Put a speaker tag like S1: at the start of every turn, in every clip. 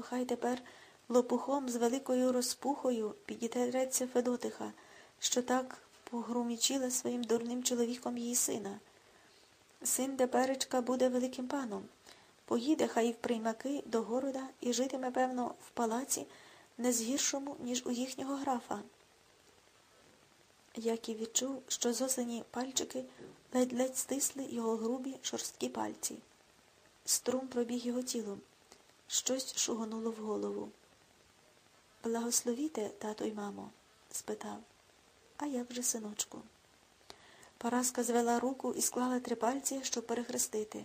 S1: Ну, хай тепер лопухом з великою розпухою підітереться Федотиха, що так погрумічила своїм дурним чоловіком її сина. Син теперечка буде великим паном. Поїде хай в приймаки до города і житиме, певно, в палаці не згіршому, ніж у їхнього графа. Яків відчув, що зосені пальчики ледь-ледь стисли його грубі шорсткі пальці. Струм пробіг його тілом. Щось шугонуло в голову. Благословіте, тато й мамо? спитав. А як же, синочку? Параска звела руку і склала три пальці, щоб перехрестити.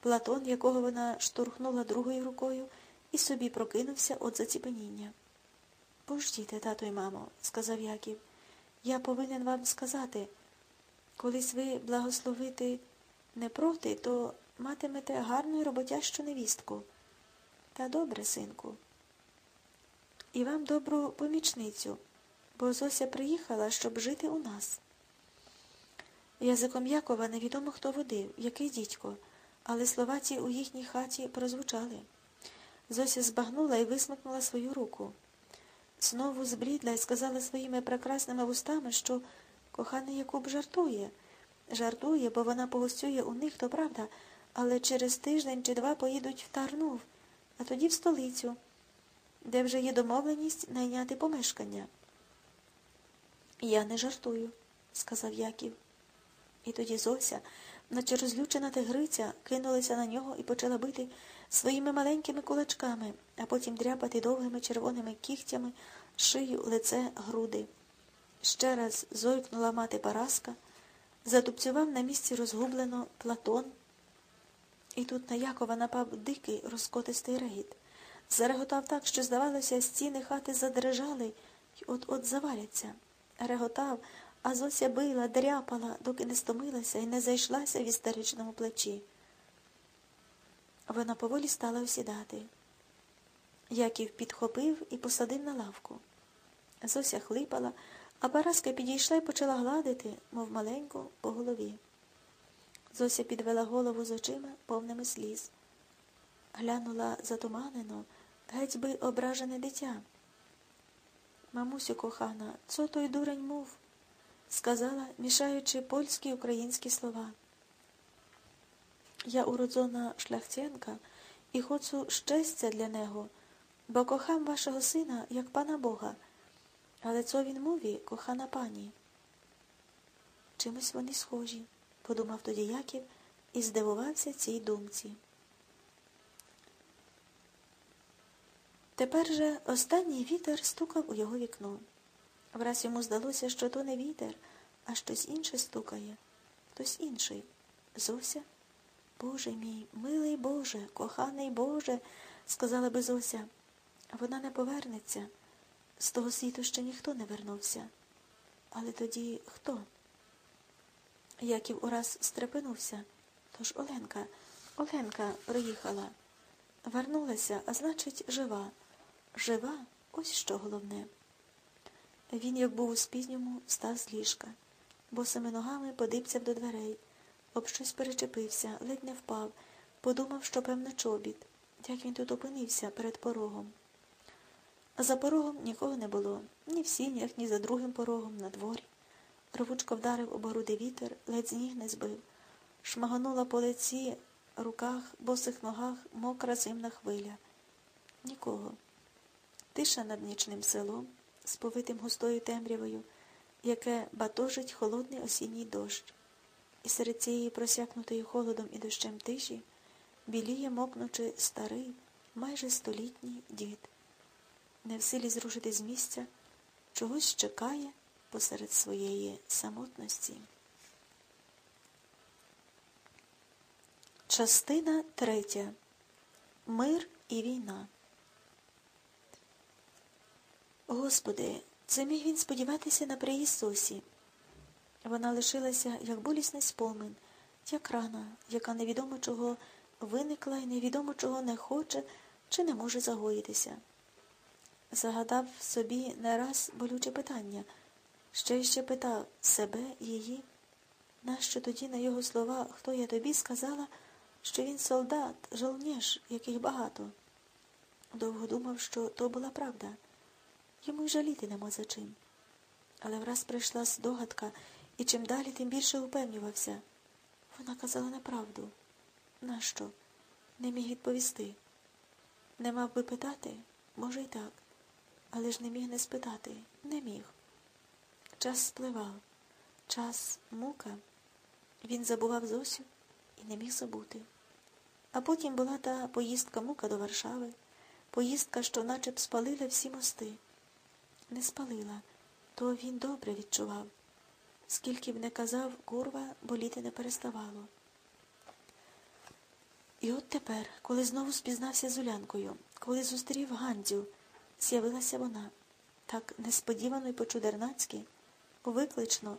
S1: Платон, якого вона штурхнула другою рукою, і собі прокинувся від заціпеніння. Пождіте, тато й мамо, сказав Яків. Я повинен вам сказати, колись ви благословити не проти, то матимете гарну роботящу невістку. Та добре, синку. І вам добру помічницю, бо Зося приїхала, щоб жити у нас. Язиком Якова невідомо хто водив, який дідько, але слова ці у їхній хаті прозвучали. Зося збагнула і висмикнула свою руку. Знову зблідла і сказала своїми прекрасними вустами, що коханий Якуб жартує. Жартує, бо вона погостює у них, то правда, але через тиждень чи два поїдуть в Тарнув, а тоді в столицю, де вже є домовленість найняти помешкання. Я не жартую, сказав Яків. І тоді Зося, наче розлючена тигриця, кинулася на нього і почала бити своїми маленькими кулачками, а потім дряпати довгими червоними кігтями шию, лице, груди. Ще раз зойкнула мати Параска, затупцював на місці розгублено Платон. І тут на Якова напав дикий розкотистий регіт. Зареготав так, що, здавалося, стіни хати задрижали й от-от заваляться. Реготав, а Зося била, дряпала, доки не стомилася і не зайшлася в істеричному плечі. Вона поволі стала осідати. Яків підхопив і посадив на лавку. Зося хлипала, а Параска підійшла і почала гладити, мов маленьку, по голові. Зося підвела голову з очима, повними сліз. Глянула затуманено, геть би ображене дитя. Мамусю кохана, цо той дурень мов? сказала, мішаючи польські й українські слова. Я уроджона шляхтянка і хочу щастя для него, бо кохам вашого сина, як пана Бога, але цо він мові, кохана пані. Чимось вони схожі, подумав тоді Яків і здивувався цій думці. Тепер же останній вітер стукав у його вікно. Враз йому здалося, що то не вітер, а щось інше стукає, хтось інший. Зося. Боже мій, милий Боже, коханий Боже, сказала би Зося. Вона не повернеться. З того світу ще ніхто не вернувся. Але тоді хто? Яків ураз стрепенувся. Тож Оленка, Оленка приїхала. Вернулася, а значить, жива. Жива, ось що головне. Він, як був у спізньому, став з ліжка, босими ногами подибцяв до дверей, об щось перечепився, ледь не впав, подумав, що, певно, чобіт, як він тут опинився перед порогом. За порогом нікого не було, ні в сінях, ні за другим порогом, на дворі. Рвучко вдарив об груди вітер, ледь з ніг не збив. Шмаганула по лиці, руках, босих ногах мокра зимна хвиля. Нікого. Тиша над нічним селом, сповитим густою темрявою, яке батожить холодний осінній дощ. І серед цієї просякнутої холодом і дощем тиші біліє, мокнучи старий, майже столітній дід. Не в силі зрушити з місця, чогось чекає посеред своєї самотності. Частина третя. Мир і війна. Господи, це міг він сподіватися на приїздосі. Вона лишилася, як болісний спомин, як рана, яка невідомо чого виникла і невідомо чого не хоче чи не може загоїтися. Загадав собі не раз болюче питання, ще й ще питав себе, її. Нащо тоді на його слова, хто я тобі сказала, що він солдат, жовніш, яких багато? Довго думав, що то була правда. Йому й жаліти нема за чим. Але враз прийшла здогадка, і чим далі, тим більше упевнювався. Вона казала неправду. Нащо? Не міг відповісти. Не мав би питати? Може, й так. Але ж не міг не спитати. Не міг. Час спливав. Час мука. Він забував Зосю і не міг забути. А потім була та поїздка мука до Варшави, поїздка, що наче б спалила всі мости. Не спалила, то він добре відчував. Скільки б не казав, курва, боліти не переставало. І от тепер, коли знову спізнався з Улянкою, коли зустрів Гандзю, з'явилася вона, так несподівано й по-чудернацьки, виклично,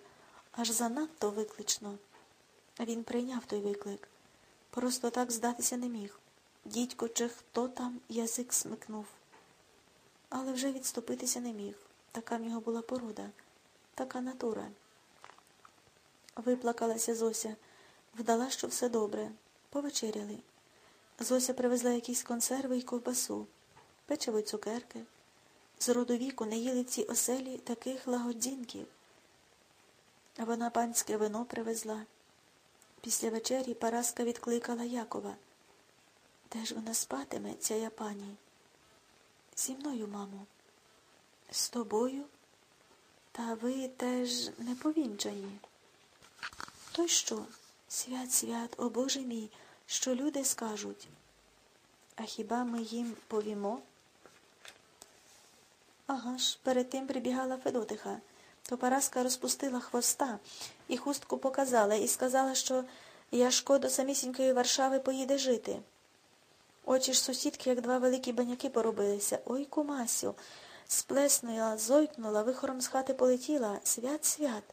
S1: аж занадто виклично. Він прийняв той виклик. Просто так здатися не міг. Дідько чи хто там язик смикнув. Але вже відступитися не міг. Така в нього була порода, така натура. Виплакалася Зося, вдала, що все добре. Повечеряли. Зося привезла якісь консерви й ковбасу, печиво цукерки. З роду віку не їли в цій оселі таких лагодзінків. Вона панське вино привезла. Після вечері Параска відкликала Якова. Де ж вона спатиме, ця я пані? Зі мною, мамо. З тобою? Та ви теж не повінчані. То й що? Свят, свят, о Боже мій, що люди скажуть? А хіба ми їм повімо? Ага ж, перед тим прибігала Федотиха. То Параска розпустила хвоста і хустку показала і сказала, що Яшко до самісінької Варшави поїде жити. Очі ж сусідки, як два великі баняки, поробилися. Ой, кумасю, сплеснула, зойкнула, вихором з хати полетіла. Свят, свят.